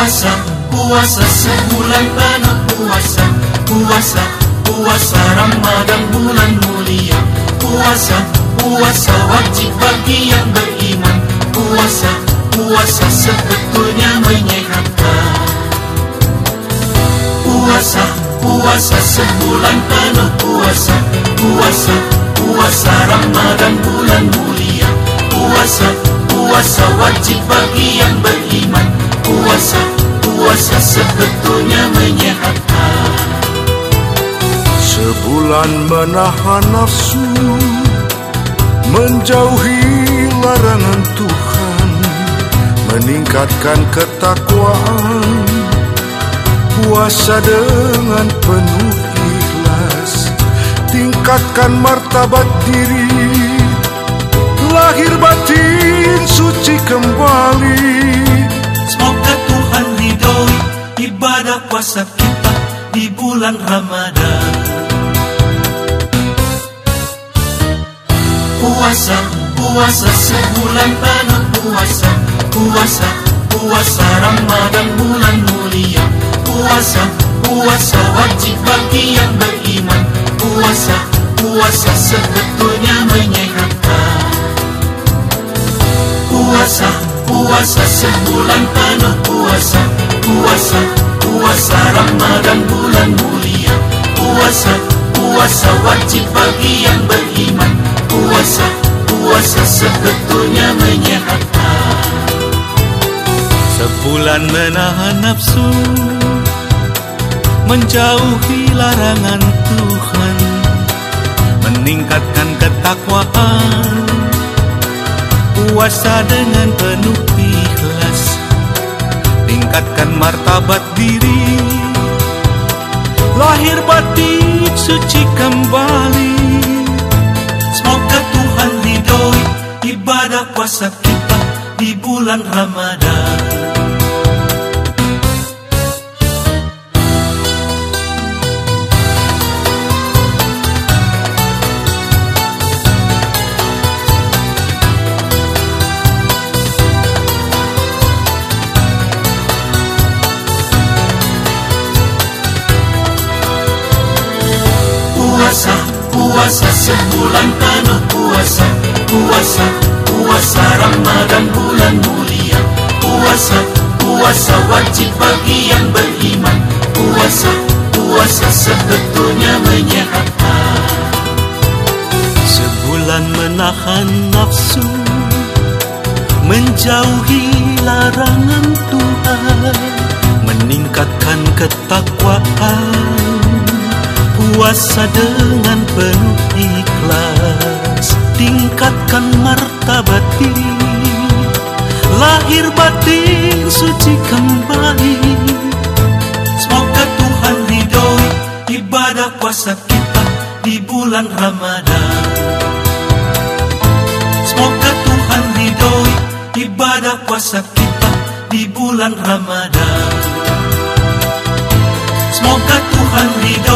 Puasa, puasa sebulan penuh puasa. Puasa, puasa Ramadan bulan mulia. Puasa, puasa wajib bagi yang beriman. Puasa, puasa sebetulnya menyehatkan. Puasa, puasa sebulan penuh puasa. Puasa, puasa Ramadan bulan mulia. Puasa, puasa wajib bagi sebetulnya menyehatkan. Sebulan menahan nafsu Menjauhi larangan Tuhan Meningkatkan ketakwaan Puasa dengan penuh ikhlas Tingkatkan martabat diri Lahir batin suci kembali di bulan Ramadan. Puasa, puasa sebulan penuh puasa, puasa, puasa Ramadan bulan mulia. Puasa, puasa wajib bagi yang beriman. Puasa, puasa sebetulnya menyehatkan. Puasa, puasa sebulan penuh puasa Puasa, puasa Ramadan bulan mulia. Puasa, puasa wajib bagi yang beriman. Puasa, puasa sebetulnya menyehatkan. Sebulan menahan nafsu Menjauhi larangan Tuhan Meningkatkan ketakwaan. Puasa dengan penuh ikhlas Tingkatkan martabat diri suci kembali. Semoga Tuhan ridhoi ibadah puasa kita di bulan Ramadan puasa sebulan penuh puasa, puasa, puasa Ramadan bulan mulia, puasa, puasa wajib bagi yang beriman, puasa, puasa sebetulnya menyehatkan. Sebulan menahan nafsu, menjauhi larangan Tuhan, meningkatkan ketakwaan. Puasa Tingkatkan martabat diri. Lahir batin suci kembali Semoga Tuhan ridhoi ibadah puasa kita di bulan Ramadan. Semoga Tuhan ridhoi ibadah puasa kita di bulan Ramadan. Semoga Tuhan ridhoi